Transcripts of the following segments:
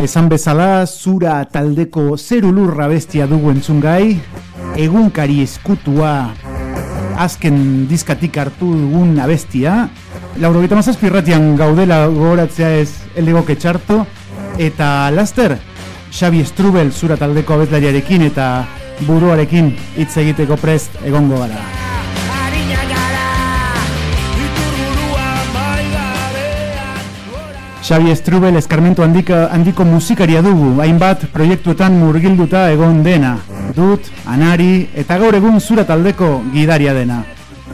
Esan bezala, zura taldeko zerulurra bestia dugu entzungai, egunkari eskutua azken diskatik hartu dugun abestia. Lauro gita mazazpirratian gaudela gogoratzea ez elegoke txarto. Eta laster, Xabi Strubel zura taldeko abetlariarekin eta buruarekin hitz egiteko prest egongo gara. Xabi Strubel eskarmentu handiko, handiko musikaria dugu, hainbat proiektuetan murgilduta egon dena. Dut, anari eta gaur egun zura taldeko gidaria dena.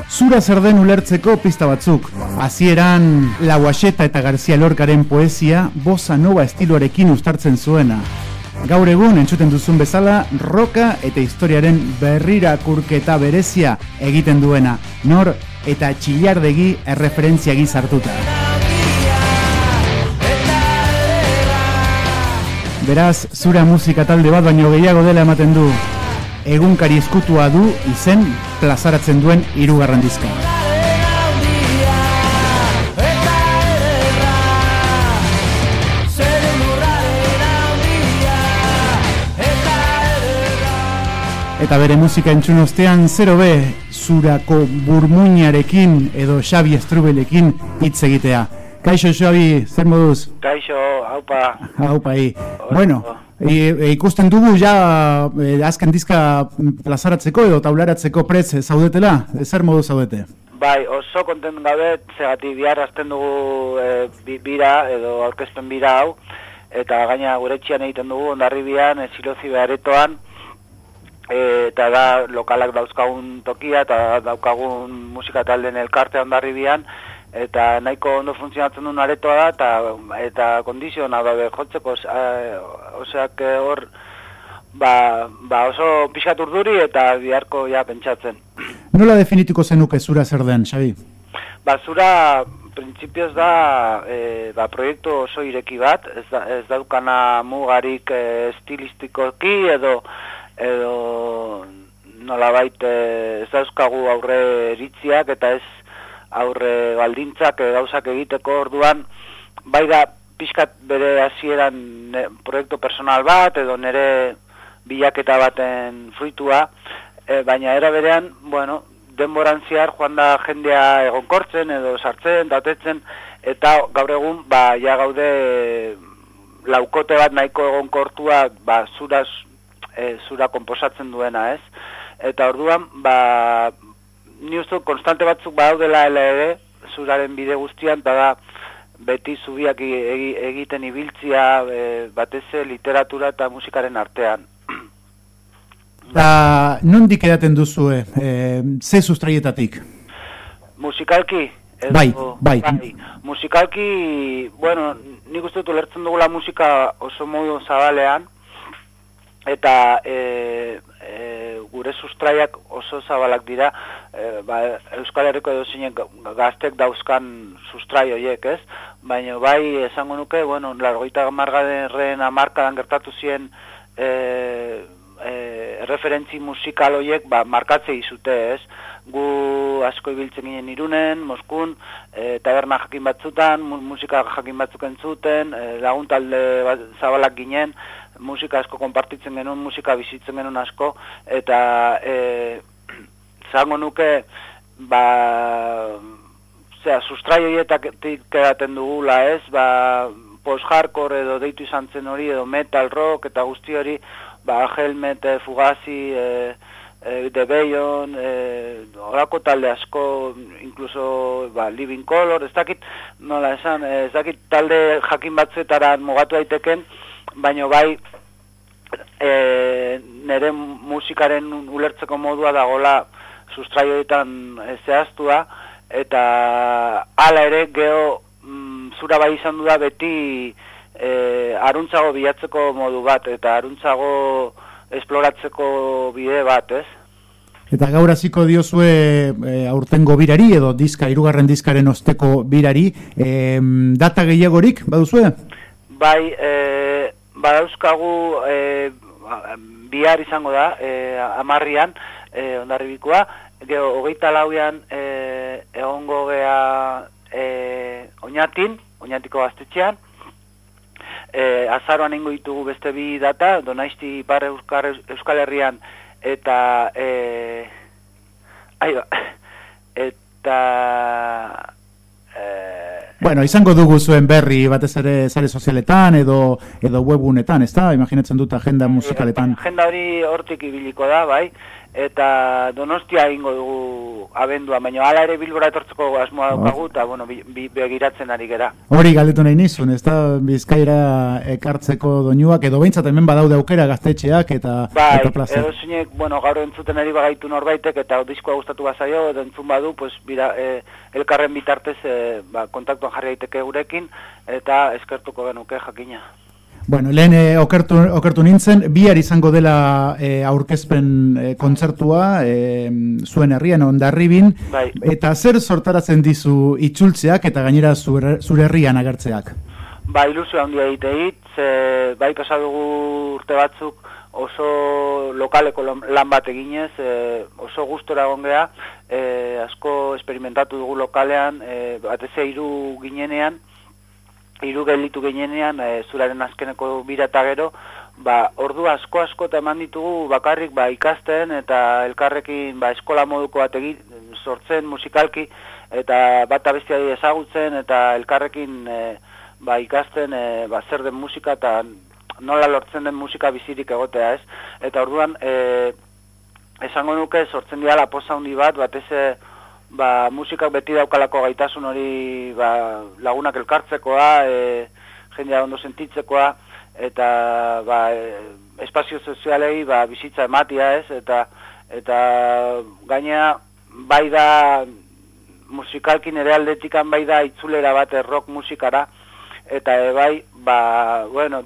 Zura zer den ulertzeko pista batzuk. Hasieran Lauaxeta eta Garcia Lorcaren poesia bossa nova estiloarekin ustartzen zuena. Gaur egun entzuten duzun bezala, roka eta historiaren berrira kurketa berezia egiten duena. Nor eta txillardegi erreferentzia gizartuta. Beraz, zura musika talde bat baino gehiago dela ematen du. Egunkari eskutua du izen plazaratzen duen hirugarren dizka. Eta bere musika entzun ostean 0B zurako burmuinarekin edo Xabi Estrubelekin hitz egitea. Kaixo, Xabi, zer moduz? Kaixo, haupa. Haupa, hi. Bueno, e, ikusten dugu ja e, azken dizka plazaratzeko edo taularatzeko prez zaudetela, zer modu zaudete? Bai, oso kontent gabe, zegati bihar azten dugu e, bira edo aurkezpen bira hau, eta gaina gure txian egiten dugu, ondarri bian, e, zilozi beharetoan, e, eta da lokalak dauzkagun tokia, eta daukagun musika talden elkarte ondarri bian, eta nahiko ondo funtzionatzen duen aretoa da, eta, eta kondiziona da jotzeko, oseak eh, hor, ba, ba oso pixat urduri eta biharko ja pentsatzen. Nola definituko zenuke zura zer den, Xabi? Ba, zura printzipioz da e, ba, proiektu oso ireki bat, ez, da, ez daukana mugarik e, estilistikoki edo edo nola baita ez dauzkagu aurre eritziak eta ez aurre baldintzak e, gauzak egiteko orduan bai da pixkat bere hasieran proiektu personal bat edo nere bilaketa baten fruitua e, baina era berean bueno denboran ziar joan da jendea egonkortzen edo sartzen datetzen eta gaur egun ba ja gaude laukote bat nahiko egonkortua ba zura e, zura konposatzen duena ez? Eta orduan ba ni uste konstante batzuk badaudela ere, zuraren bide guztian, eta da, beti zubiak egiten ibiltzia e, batez literatura eta musikaren artean. Da, nondik edaten duzu, e, ze sustraietatik? Musikalki? bai, bai, bai. Musikalki, bueno, nik uste dut ulertzen dugula musika oso modu zabalean, eta e, e, gure sustraiak oso zabalak dira ba, Euskal Herriko edo zinen gaztek dauzkan sustrai horiek ez? Baina bai esango nuke bueno, largoita margaren amarkadan gertatu ziren e, e, referentzi musikal horiek ba, markatze izute ez? Gu asko ibiltzen ginen irunen, Moskun, e, taberna jakin batzutan, musika jakin batzuk entzuten, e, lagun talde zabalak ginen, musika asko konpartitzen genuen, musika bizitzen genuen asko, eta e, zango nuke, ba, zera, sustrai horietak edaten dugula ez, ba, post-hardcore edo deitu izan zen hori, edo metal rock eta guzti hori, ba, helmet, e, fugazi, e, e, de Bayon, e, orako talde asko, incluso ba, Living Color, ez dakit, nola esan, ez dakit talde jakin batzuetaran mugatu daiteken, baino bai e, nire musikaren ulertzeko modua dagola sustraioetan zehaztua eta hala ere geho mm, zura bai izan du da beti e, aruntzago bilatzeko modu bat eta aruntzago esploratzeko bide bat, ez? Eta gaur hasiko diozue e, aurtengo birari edo diska hirugarren diskaren osteko birari, e, data gehiagorik baduzue? Bai, e, badauzkagu e, bihar izango da, e, amarrian, e, ondarribikoa, geho, hogeita lauian e, egongo gea e, oinatin, oinatiko gaztetxean, e, azaroan ingo ditugu beste bi data, donaizti ipar Euskal, Euskal Herrian, eta, e, aiba, eta, e, Bueno, izango dugu zuen berri batez ere sare sozialetan edo edo webunetan, ezta? Imaginatzen dut agenda musikaletan. Agenda hori hortik ibiliko da, bai eta donostia egingo dugu abendua, baina hala ere bilbora etortzeko asmoa daukagu, eta bueno, bi, begiratzen ari gera. Hori galdetu nahi nizun, ez da bizkaira ekartzeko doinuak, edo behintzat hemen badaude aukera gaztetxeak eta, bai, eta plaza. edo zinek, bueno, gaur entzuten ari bagaitu norbaitek, eta diskoa gustatu bazaio, edo entzun badu, pues, bira, e, elkarren bitartez e, ba, kontaktuan jarri daiteke gurekin, eta eskertuko genuke jakina. Bueno, lehen e, okertu, okertu nintzen, bihar izango dela e, aurkezpen e, kontzertua e, zuen herrian ondarribin, bai. eta zer sortaratzen dizu itxultzeak eta gainera zure, zure herrian agertzeak? Ba, ilusio handia egite hit, bai pasadugu urte batzuk oso lokaleko lan bat eginez, e, oso gustora gongea, e, asko esperimentatu dugu lokalean, e, batez hiru ginenean, hiru gelditu ginenean e, zuraren azkeneko bira eta gero, ba, ordu asko asko eta eman ditugu bakarrik ba, ikasten eta elkarrekin ba, eskola moduko bat sortzen musikalki eta bat abestia ezagutzen eta elkarrekin e, ba, ikasten e, ba, zer den musika eta nola lortzen den musika bizirik egotea ez. Eta orduan e, esango nuke sortzen dira posa handi bat, batez ba, musikak beti daukalako gaitasun hori ba, lagunak elkartzekoa, e, jendea ondo sentitzekoa, eta ba, e, espazio sozialei ba, bizitza ematia ez, eta eta gaina bai da musikalkin ere aldetikan bai da itzulera bat rock musikara, eta e, bai, ba, bueno,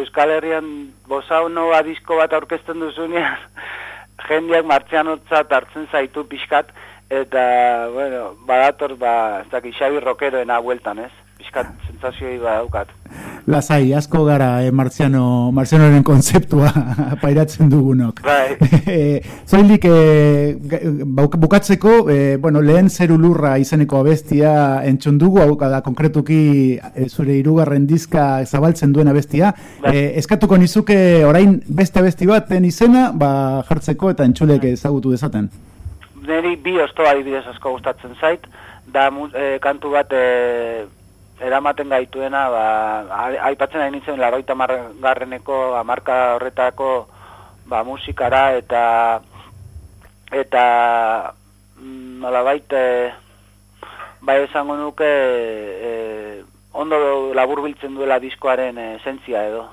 Euskal Herrian bosaunoa disko bat aurkezten duzunean, jendeak martxanotzat hartzen zaitu pixkat, eta, bueno, badator, ba, ez dakit, Xabi Rokeroena bueltan, ez? Piskat, sentzazioi ba daukat. Lasai, asko gara, eh, Marziano, Marzianoren konzeptua pairatzen dugunok. Bai. Eh, zoindik, eh, bukatzeko, eh, bueno, lehen zeru lurra izeneko abestia entzun dugu, hau da, konkretuki eh, zure irugarren dizka zabaltzen duen abestia. Bai. Eh, eskatuko nizuke orain beste abesti baten izena, ba, jartzeko eta entzulek ezagutu dezaten niri bi osto adibidez asko gustatzen zait, da e, kantu bat e, eramaten gaituena, ba, aipatzen ari nintzen laroita garreneko amarka horretako ba, musikara eta eta mm, nola baita bai esango nuke e, ondo labur biltzen duela diskoaren esentzia edo.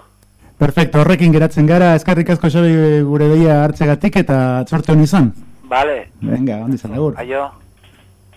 Perfecto, horrekin geratzen gara, eskarrik asko xabi gure deia hartzegatik eta txorte honi izan. Vale. Venga, Andy, hasta luego. Adiós.